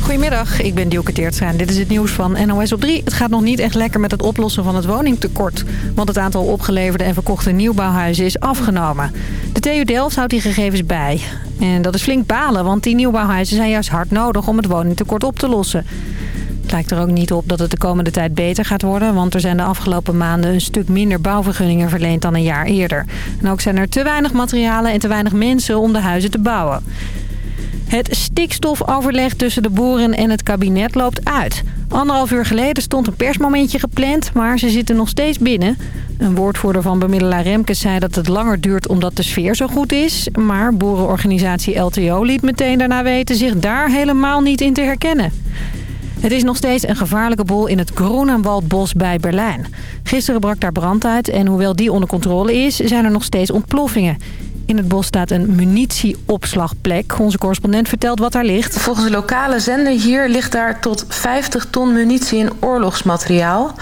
Goedemiddag, ik ben Dielke Teertstra dit is het nieuws van NOS op 3. Het gaat nog niet echt lekker met het oplossen van het woningtekort. Want het aantal opgeleverde en verkochte nieuwbouwhuizen is afgenomen. De TU Delft houdt die gegevens bij. En dat is flink balen, want die nieuwbouwhuizen zijn juist hard nodig om het woningtekort op te lossen. Het lijkt er ook niet op dat het de komende tijd beter gaat worden... want er zijn de afgelopen maanden een stuk minder bouwvergunningen verleend dan een jaar eerder. En ook zijn er te weinig materialen en te weinig mensen om de huizen te bouwen. Het stikstofoverleg tussen de boeren en het kabinet loopt uit. Anderhalf uur geleden stond een persmomentje gepland, maar ze zitten nog steeds binnen. Een woordvoerder van bemiddelaar Remkes zei dat het langer duurt omdat de sfeer zo goed is. Maar boerenorganisatie LTO liet meteen daarna weten zich daar helemaal niet in te herkennen. Het is nog steeds een gevaarlijke bol in het Grunewaldbos bij Berlijn. Gisteren brak daar brand uit en hoewel die onder controle is, zijn er nog steeds ontploffingen. In het bos staat een munitieopslagplek. Onze correspondent vertelt wat daar ligt. Volgens de lokale zender hier ligt daar tot 50 ton munitie en oorlogsmateriaal.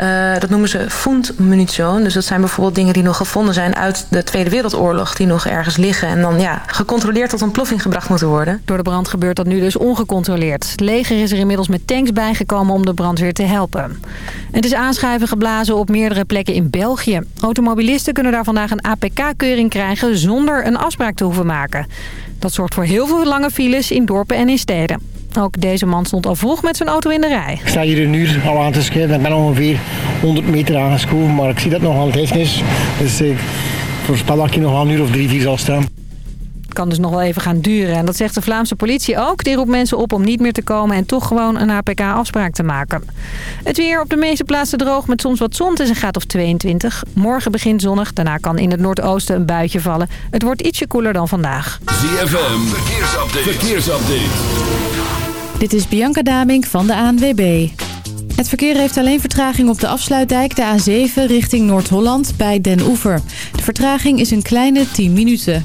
Uh, dat noemen ze fundmunition. Dus dat zijn bijvoorbeeld dingen die nog gevonden zijn uit de Tweede Wereldoorlog. Die nog ergens liggen en dan ja, gecontroleerd tot ontploffing gebracht moeten worden. Door de brand gebeurt dat nu dus ongecontroleerd. Het leger is er inmiddels met tanks bijgekomen om de brandweer te helpen. Het is aanschuiven geblazen op meerdere plekken in België. Automobilisten kunnen daar vandaag een APK-keuring krijgen zonder een afspraak te hoeven maken. Dat zorgt voor heel veel lange files in dorpen en in steden. Ook deze man stond al vroeg met zijn auto in de rij. Ik sta hier een uur al aan te schrijven. Ik ben ongeveer 100 meter aangeschoven, maar ik zie dat nog al technisch. Dus ik voorspel dat ik hier nog een uur of drie, vier zal staan kan dus nog wel even gaan duren. En dat zegt de Vlaamse politie ook. Die roept mensen op om niet meer te komen en toch gewoon een APK-afspraak te maken. Het weer op de meeste plaatsen droog met soms wat zon. Het is een graad of 22. Morgen begint zonnig. Daarna kan in het noordoosten een buitje vallen. Het wordt ietsje koeler dan vandaag. ZFM, verkeersupdate. verkeersupdate. Dit is Bianca Damink van de ANWB. Het verkeer heeft alleen vertraging op de afsluitdijk, de A7, richting Noord-Holland bij Den Oever. De vertraging is een kleine 10 minuten.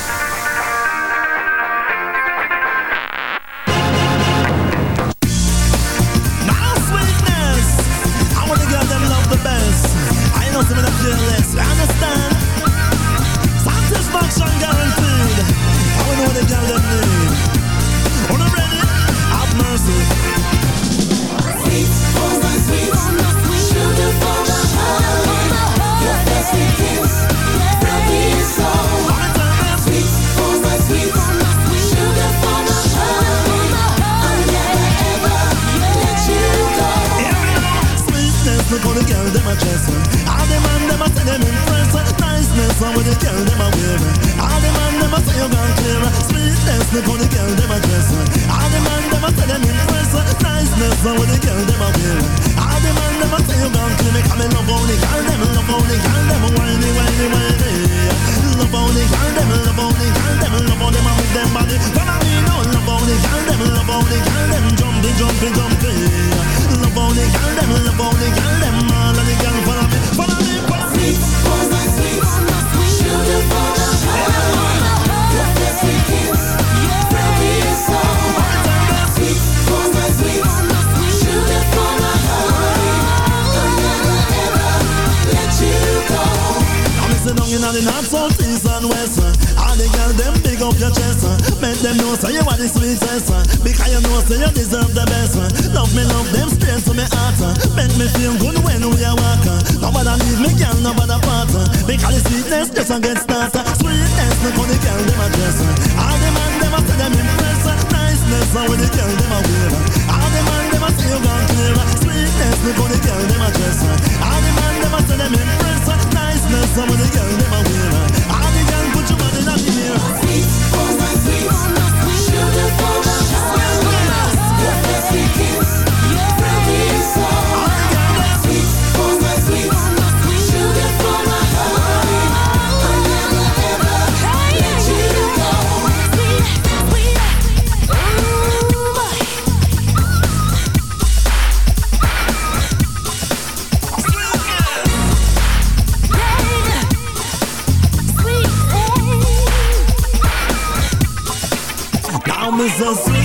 I'm so sweet.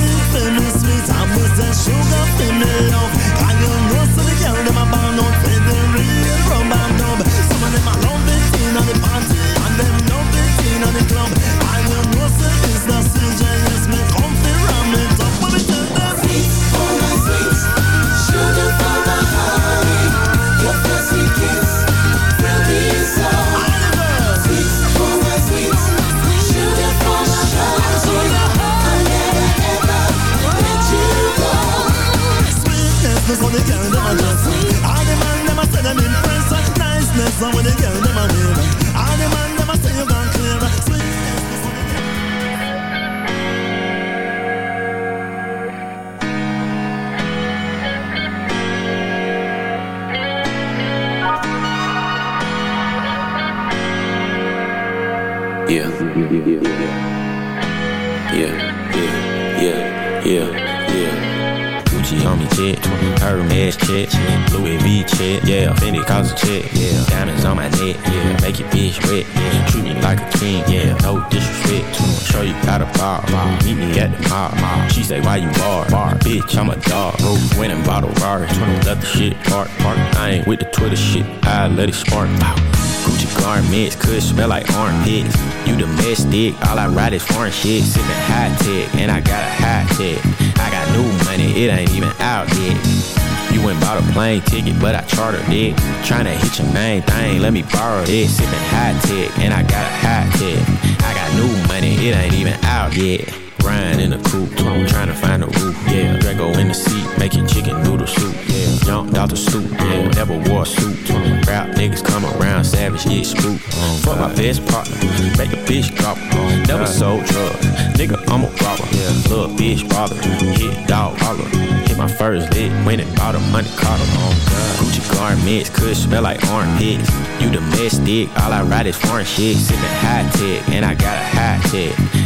I'm so sugar. Shit park, park, I ain't with the Twitter shit, I let it spark, wow. Gucci garments could smell like armpits. You domestic, all I ride is foreign shit. Sipping high tech, and I got a high tech. I got new money, it ain't even out yet. You went bought a plane ticket, but I chartered it. Tryna hit your main thing, let me borrow this. Sipping high tech, and I got a high tech. I got new money, it ain't even out yet. Grind in the coupe, trying to find a roof, yeah. Drago in the seat, making chicken noodle soup, yeah. Jumped out the stoop, yeah. Never wore a suit. Rap niggas come around, savage, yeah, spook. Fuck my best partner, make a bitch drop. Never sold drugs, nigga, I'm a robber. Yeah. Little bitch bother, hit dog holler. Hit my first lick, went and bought a money Carter. Gucci garments could smell like armpits. You domestic, all I ride is foreign shit. Sipping high tech, and I got a high tech.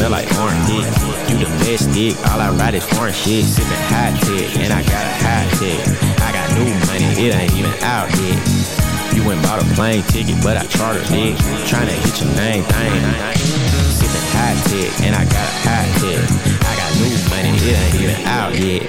Smell like orange dick. You domestic, all I ride is foreign shit. Sipping high tech, and I got a high tech. I got new money, it ain't even out yet. You went bought a plane ticket, but I chartered it. Tryna hit your name thing. Sipping high tech, and I got a high tech. I got new money, it ain't even out yet.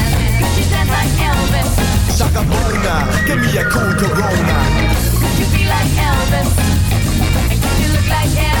Shaka Bona, give me a cool Corona Could you be like Elvis? And could you look like Elvis?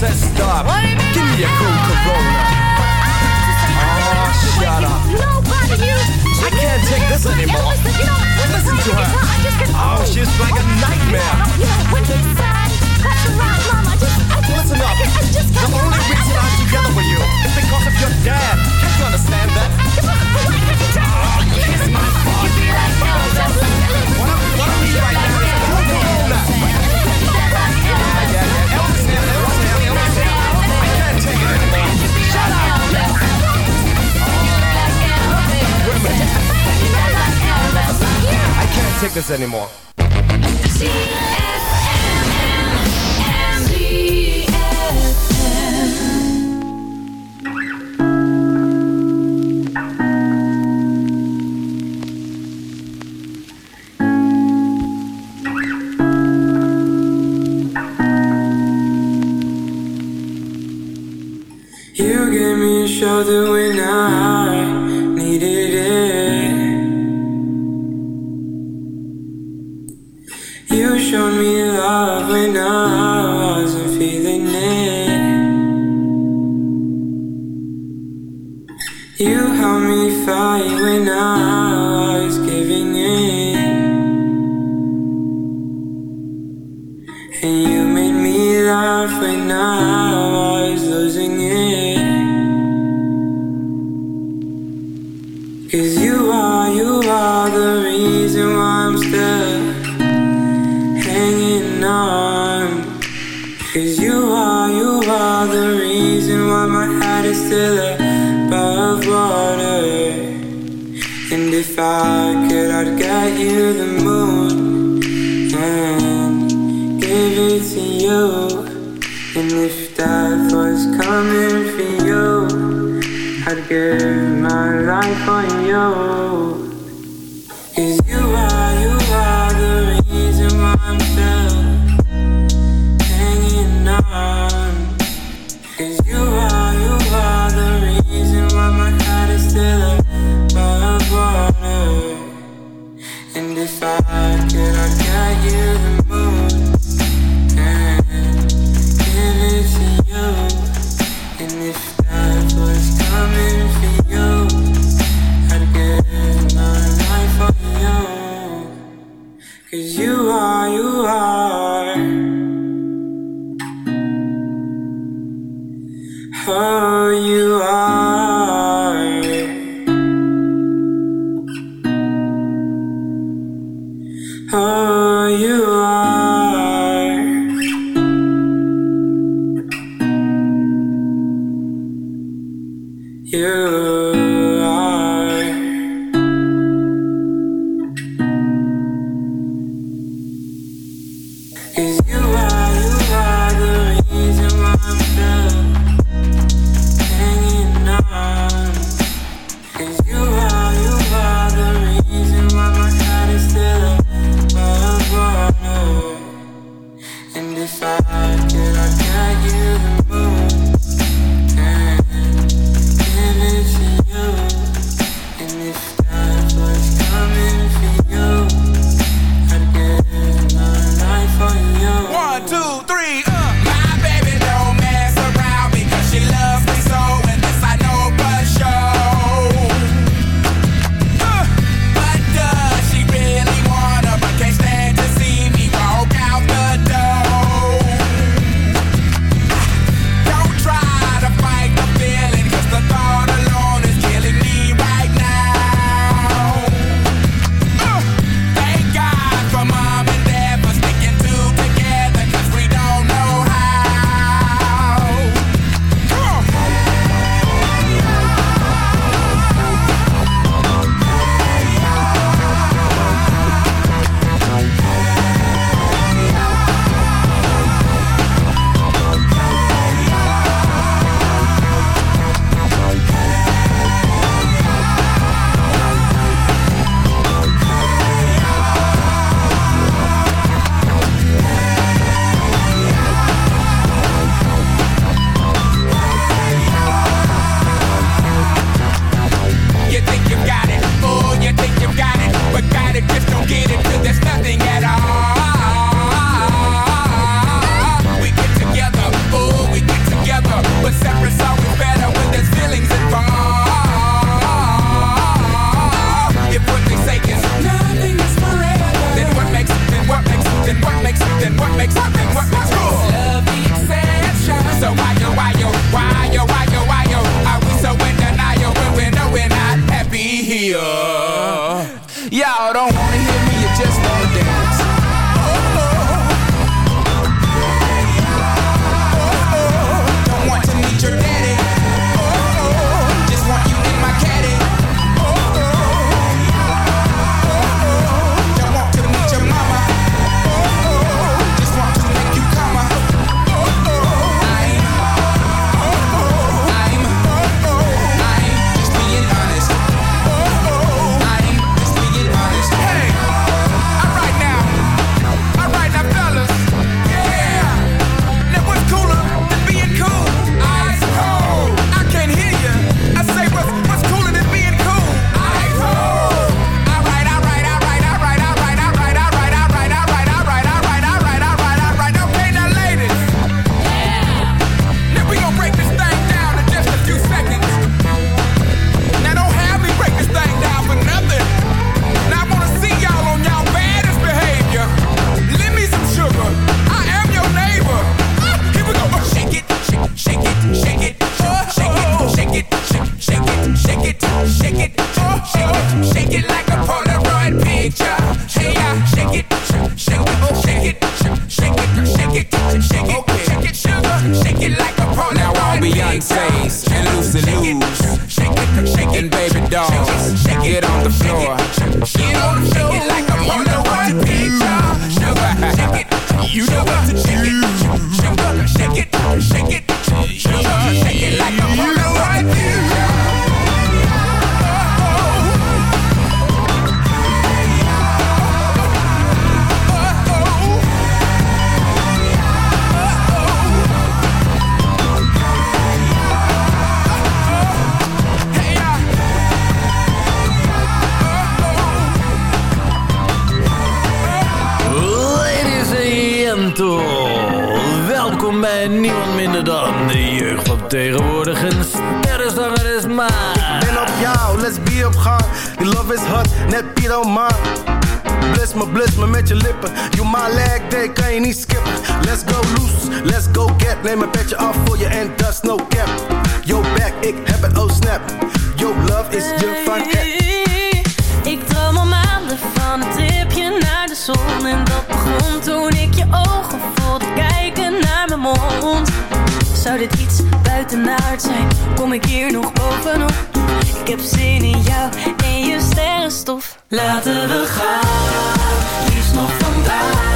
says stop. Give me a cool Corona. Oh, shut up. Anymore. You. And if death was coming for you, I'd give my life on you. gaan. Love is hot, net Pieter man. Bliss me, bliss me met je lippen. You my leg day, kan je niet skippen. Let's go loose, let's go get. Neem een petje af voor je en dat no cap. Yo back, ik heb het, oh snap. Yo love is je fun cat. Ik droom al maanden van een tripje naar de zon. En dat begon toen ik je ogen voelde kijken naar mijn mond. Zou dit iets buitenaard zijn? Kom ik hier nog bovenop? Ik heb zin in jou en je sterrenstof. Laten we gaan, liefst nog vandaag.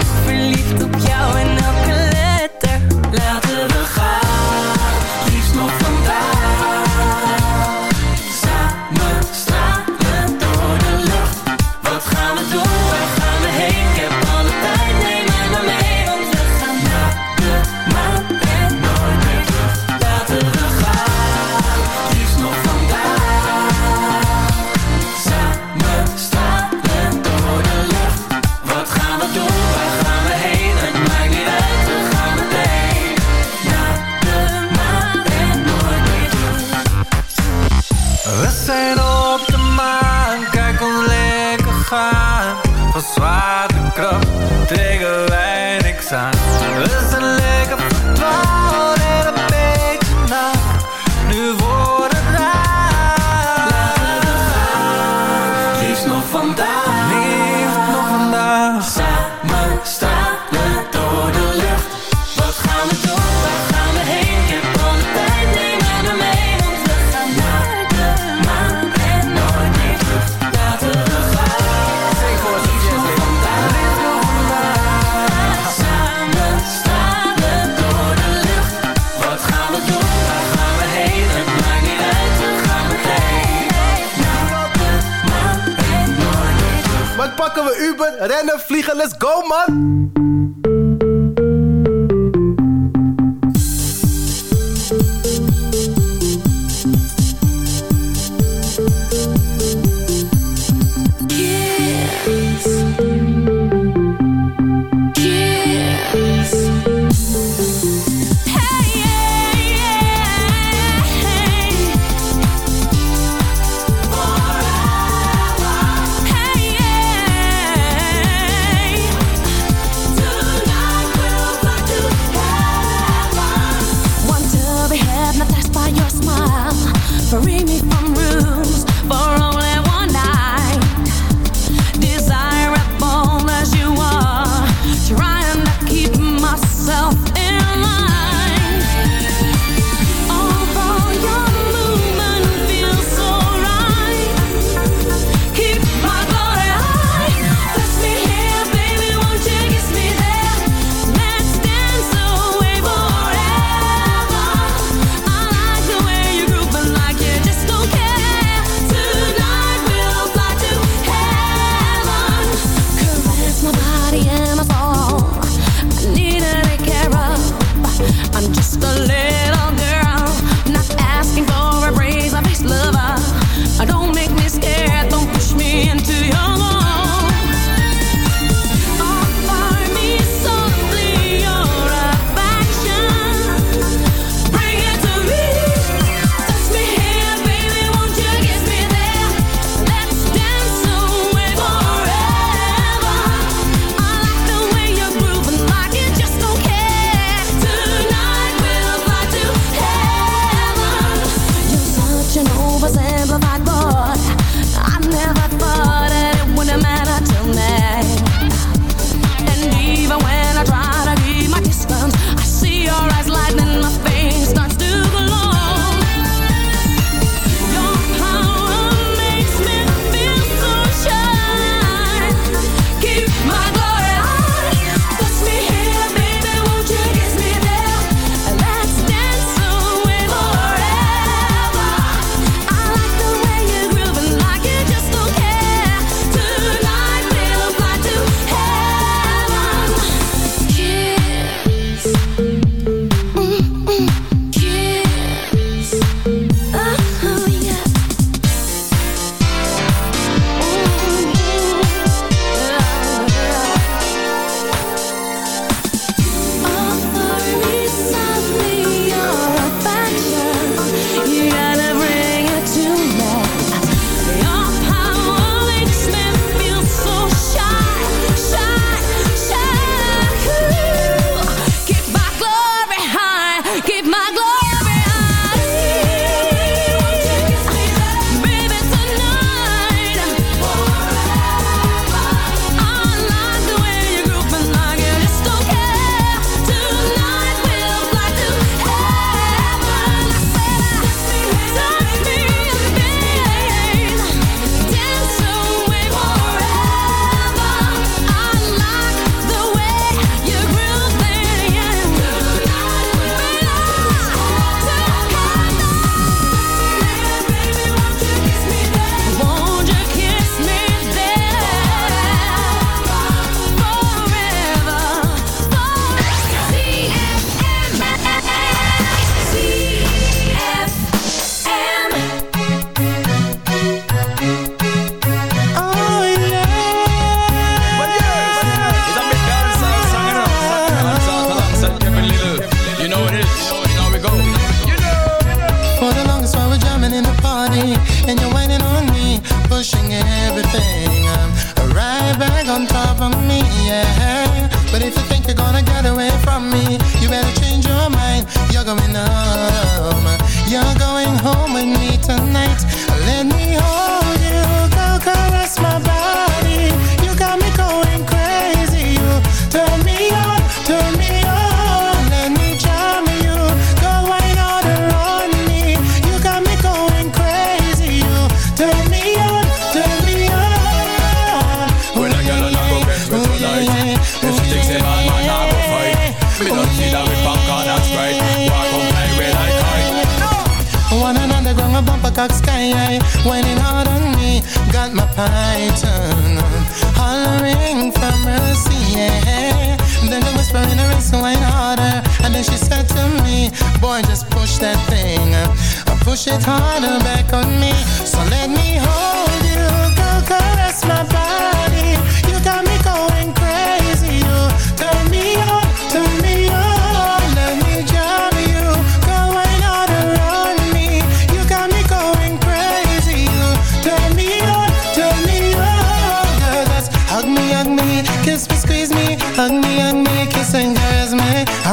verliefd op jou month. Peacock sky, whining hard on me. Got my python hollering for mercy, yeah. Then the whisper in her ear, so wine harder. And then she said to me, boy, just push that thing. Push it harder back on me. So let me hold you, go caress my body.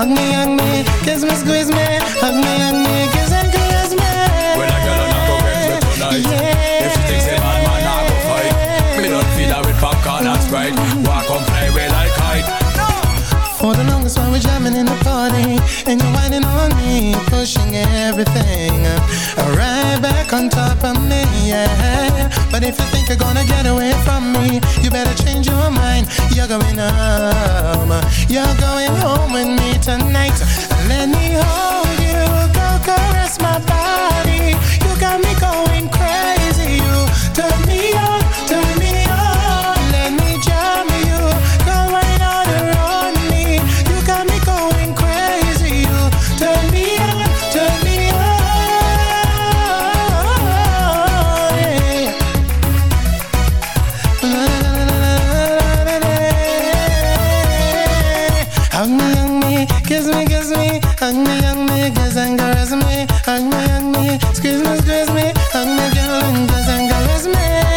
Hug me, hug me, kiss me, squeeze me, hug me, hug me, kiss and caress me. When a girl not go get me tonight. If she thinks a bad man not go fight. Me don't feed her with popcorn and Sprite Walk on play with like kite. For the longest while we're jamming in the party And you're whining on me, pushing everything Right back on top of me, yeah. But if you think you're gonna get away from me You better change your mind. You're going home. You're going home with me kiss me, kiss me. Hug me, hug me, kiss and caress me. Hug me, hug me, squeeze me, squeeze me. Hug me, girl, and kiss and caress me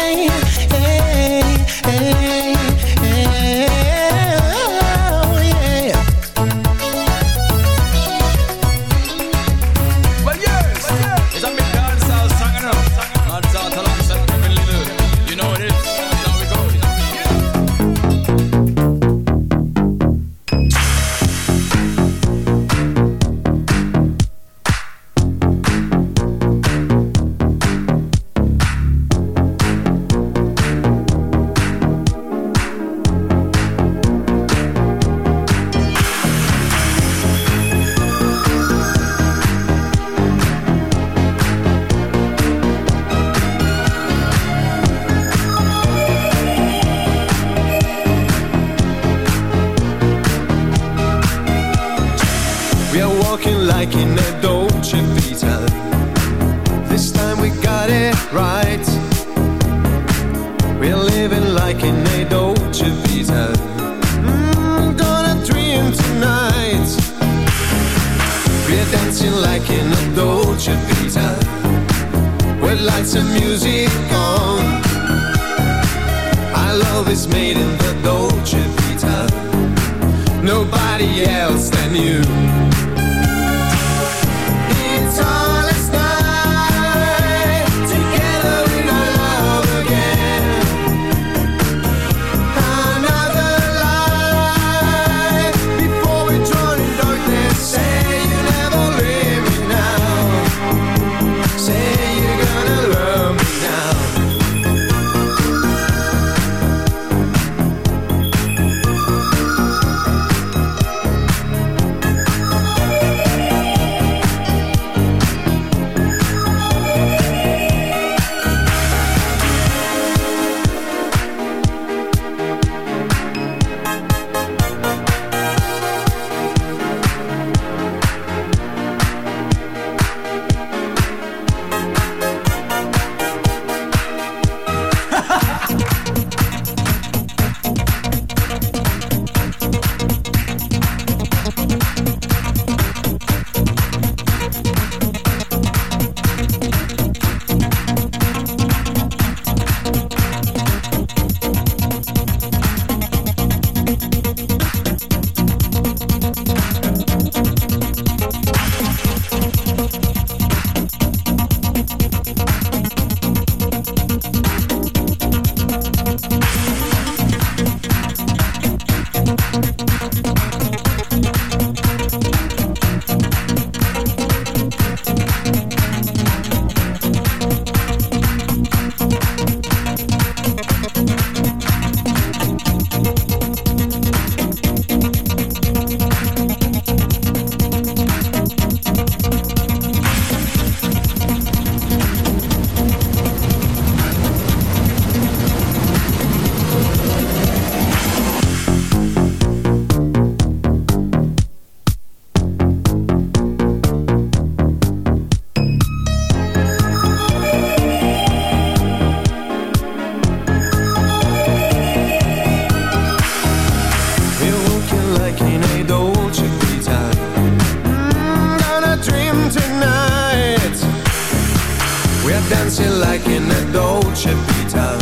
dancing like in a Dolce Vita.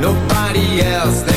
Nobody else.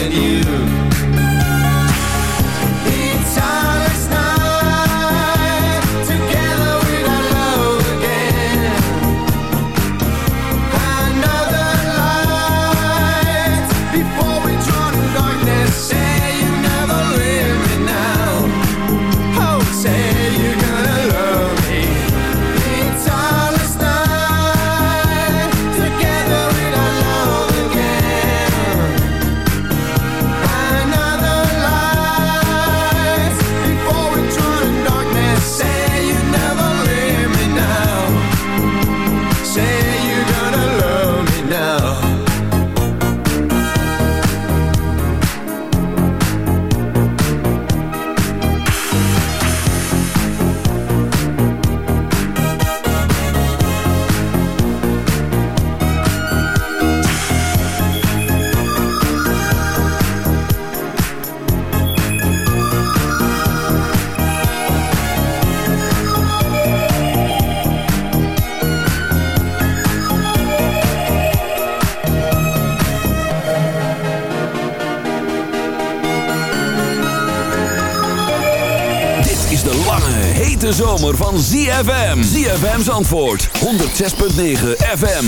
zomer van ZFM. ZFM's antwoord. 106.9 FM.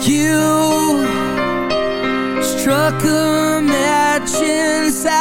You struck a match inside.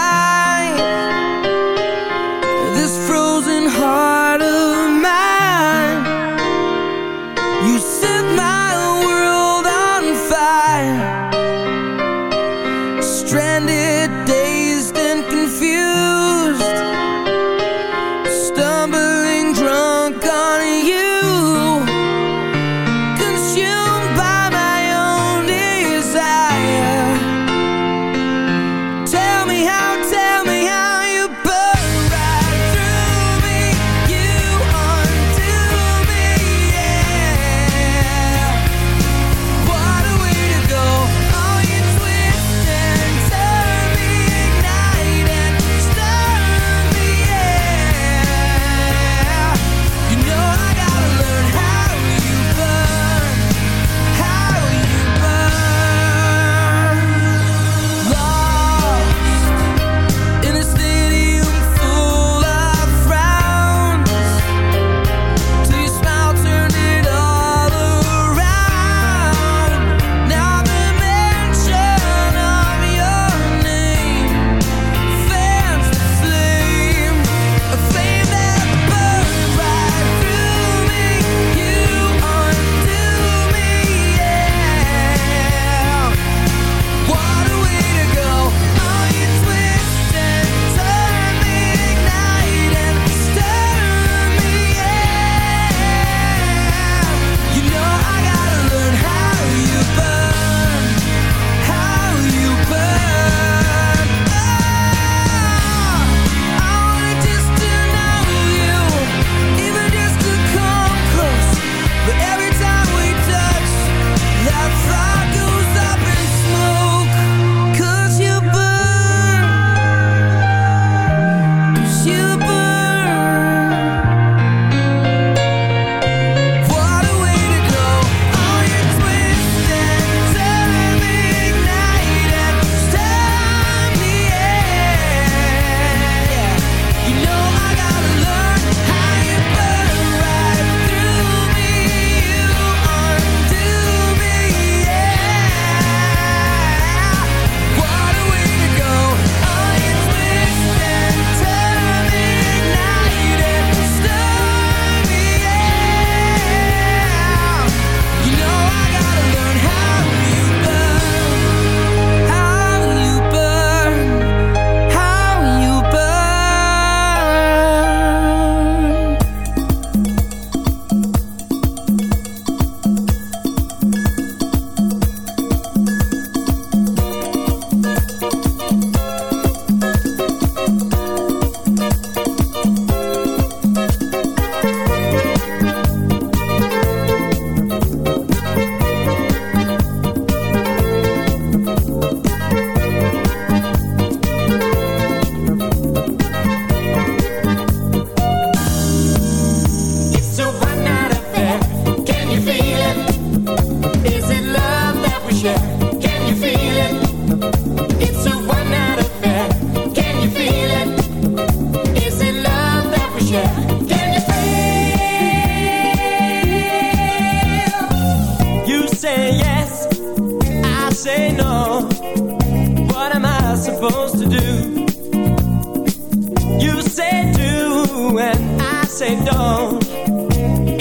say don't.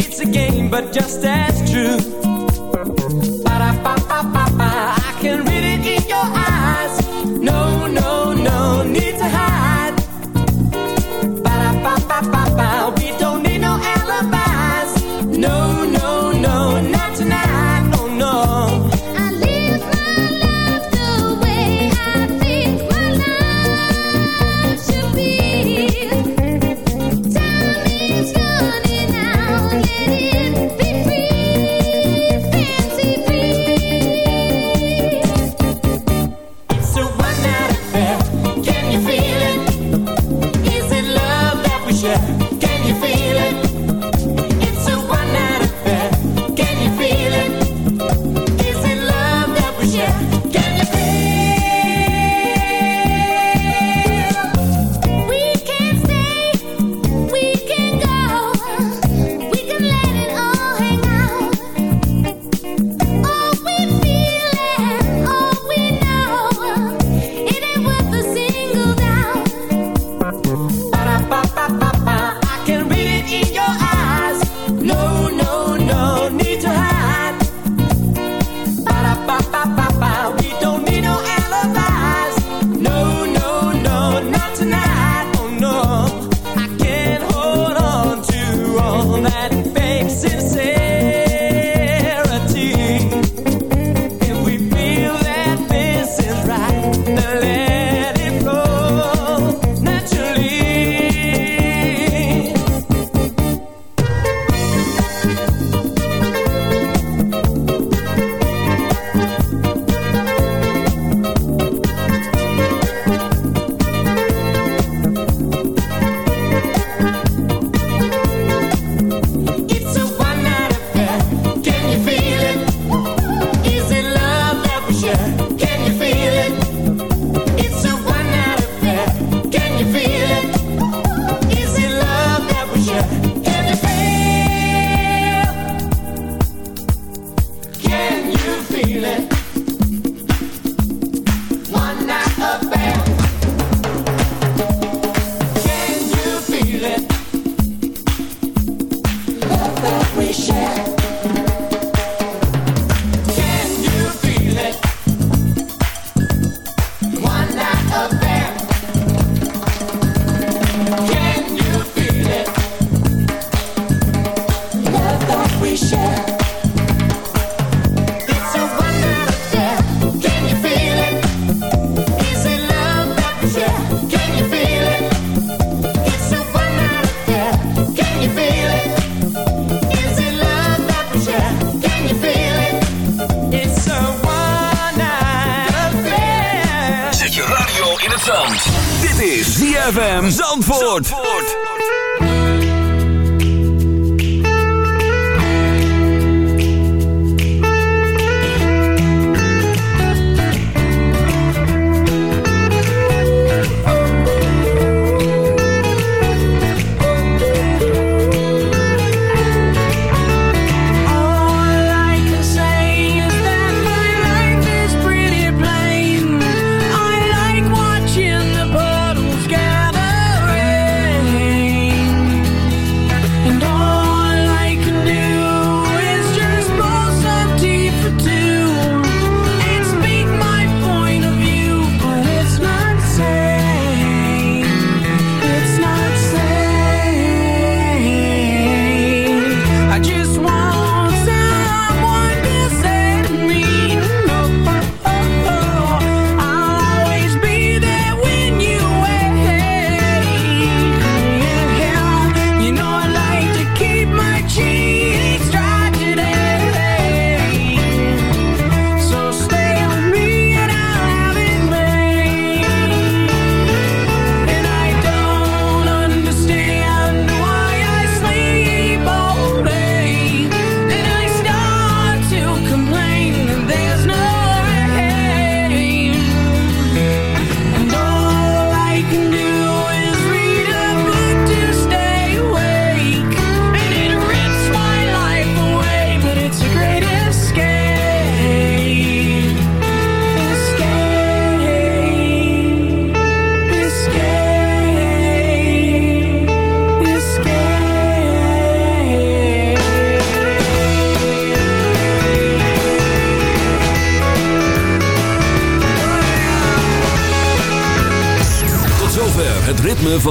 It's a game, but just as true. I can read it in your eyes. No, no, no need to hide.